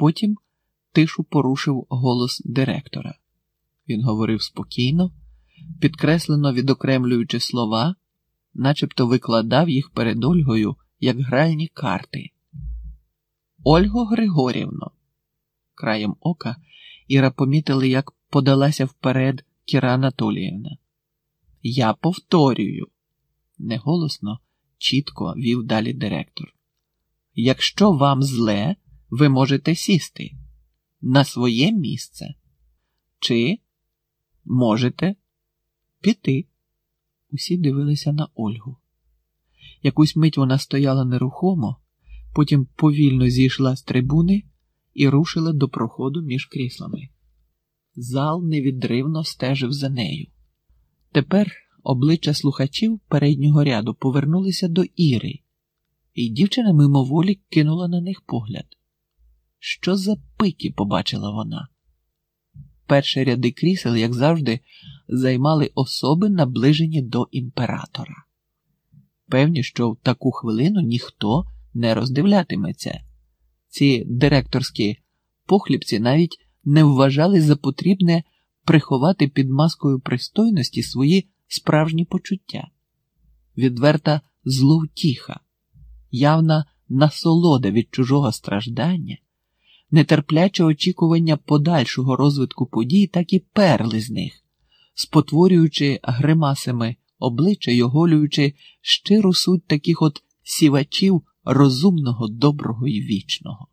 Потім тишу порушив голос директора. Він говорив спокійно, підкреслено відокремлюючи слова, начебто викладав їх перед Ольгою як гральні карти. Ольго Григорівно. Краєм ока Іра помітили, як подалася вперед Кіра Анатоліївна. Я повторюю, неголосно, чітко вів далі директор. Якщо вам зле, ви можете сісти на своє місце. Чи можете піти? Усі дивилися на Ольгу. Якусь мить вона стояла нерухомо, потім повільно зійшла з трибуни і рушила до проходу між кріслами. Зал невідривно стежив за нею. Тепер обличчя слухачів переднього ряду повернулися до Іри, і дівчина мимоволі кинула на них погляд. Що за пики побачила вона? Перші ряди крісел, як завжди, займали особи, наближені до імператора. Певні, що в таку хвилину ніхто не роздивлятиметься. Ці директорські похлібці навіть не вважали за потрібне приховати під маскою пристойності свої справжні почуття, відверта зловтіха, явна насолода від чужого страждання, нетерпляче очікування подальшого розвитку подій, так і перли з них, спотворюючи гримасами обличчя й оголюючи щиру суть таких от сівачів розумного, доброго і вічного.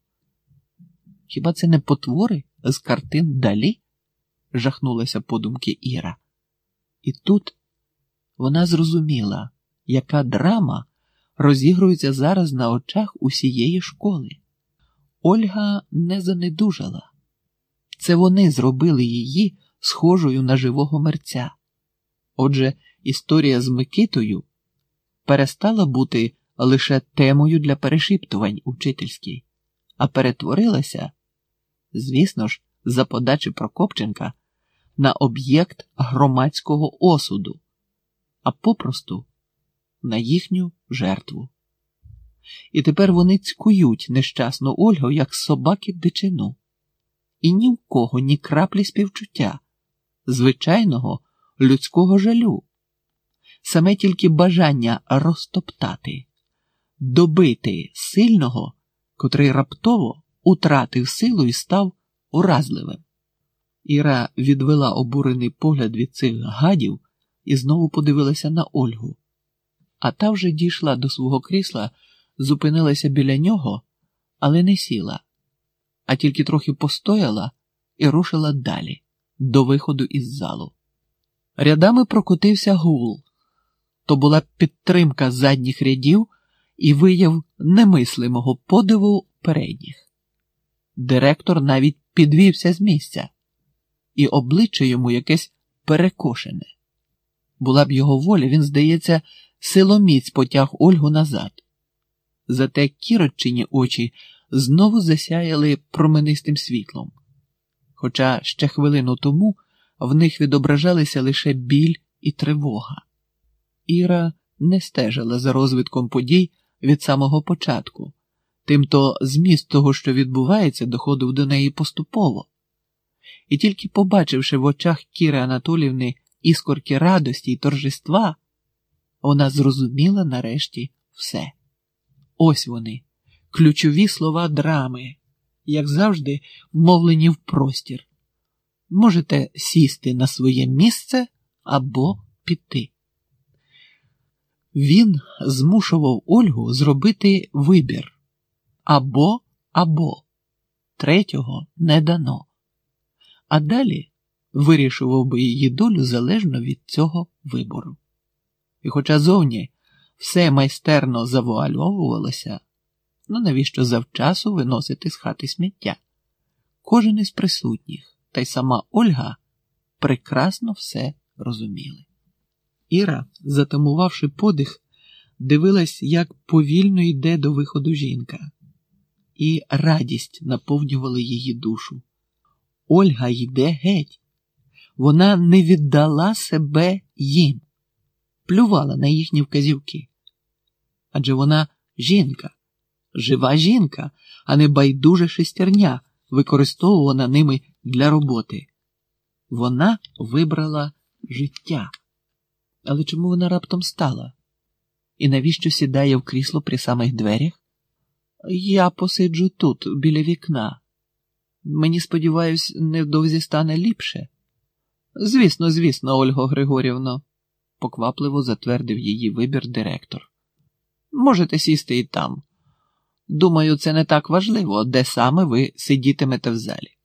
Хіба це не потвори з картин далі? жахнулася подумки Іра. І тут вона зрозуміла, яка драма розігрується зараз на очах усієї школи. Ольга не занедужала. Це вони зробили її схожою на живого мерця. Отже, історія з Микитою перестала бути лише темою для перешіптувань учительській, а перетворилася, звісно ж, за подачі Прокопченка на об'єкт громадського осуду, а попросту на їхню жертву. І тепер вони цькують нещасну Ольгу, як собаки дичину, і ні в кого ні краплі співчуття, звичайного людського жалю, саме тільки бажання розтоптати, добити сильного, котрий раптово утратив силу і став уразливим. Іра відвела обурений погляд від цих гадів і знову подивилася на Ольгу. А та вже дійшла до свого крісла, зупинилася біля нього, але не сіла, а тільки трохи постояла і рушила далі, до виходу із залу. Рядами прокотився гул. То була підтримка задніх рядів і вияв немислимого подиву передніх. Директор навіть підвівся з місця, і обличчя йому якесь перекошене. Була б його воля, він, здається, силоміць потяг Ольгу назад. Зате кірочині очі знову засяяли променистим світлом. Хоча ще хвилину тому в них відображалися лише біль і тривога. Іра не стежила за розвитком подій від самого початку, тимто зміст того, що відбувається, доходив до неї поступово. І тільки побачивши в очах Кіри Анатолівни іскорки радості й торжества, вона зрозуміла нарешті все. Ось вони, ключові слова драми, як завжди, мовлені в простір. Можете сісти на своє місце або піти. Він змушував Ольгу зробити вибір або або третього не дано. А далі вирішував би її долю залежно від цього вибору. І, хоча зовні все майстерно завуальовувалося, ну навіщо завчасу виносити з хати сміття? Кожен із присутніх, та й сама Ольга прекрасно все розуміли. Іра, затамувавши подих, дивилась, як повільно йде до виходу жінка, і радість наповнювала її душу. Ольга йде геть, вона не віддала себе їм, плювала на їхні вказівки. Адже вона жінка, жива жінка, а не байдуже шестерня, використовувана ними для роботи. Вона вибрала життя. Але чому вона раптом стала? І навіщо сідає в крісло при самих дверях? Я посиджу тут, біля вікна. Мені, сподіваюсь, невдовзі стане ліпше. Звісно, звісно, Ольго Григорівно, поквапливо затвердив її вибір директор. Можете сісти і там. Думаю, це не так важливо, де саме ви сидітимете в залі.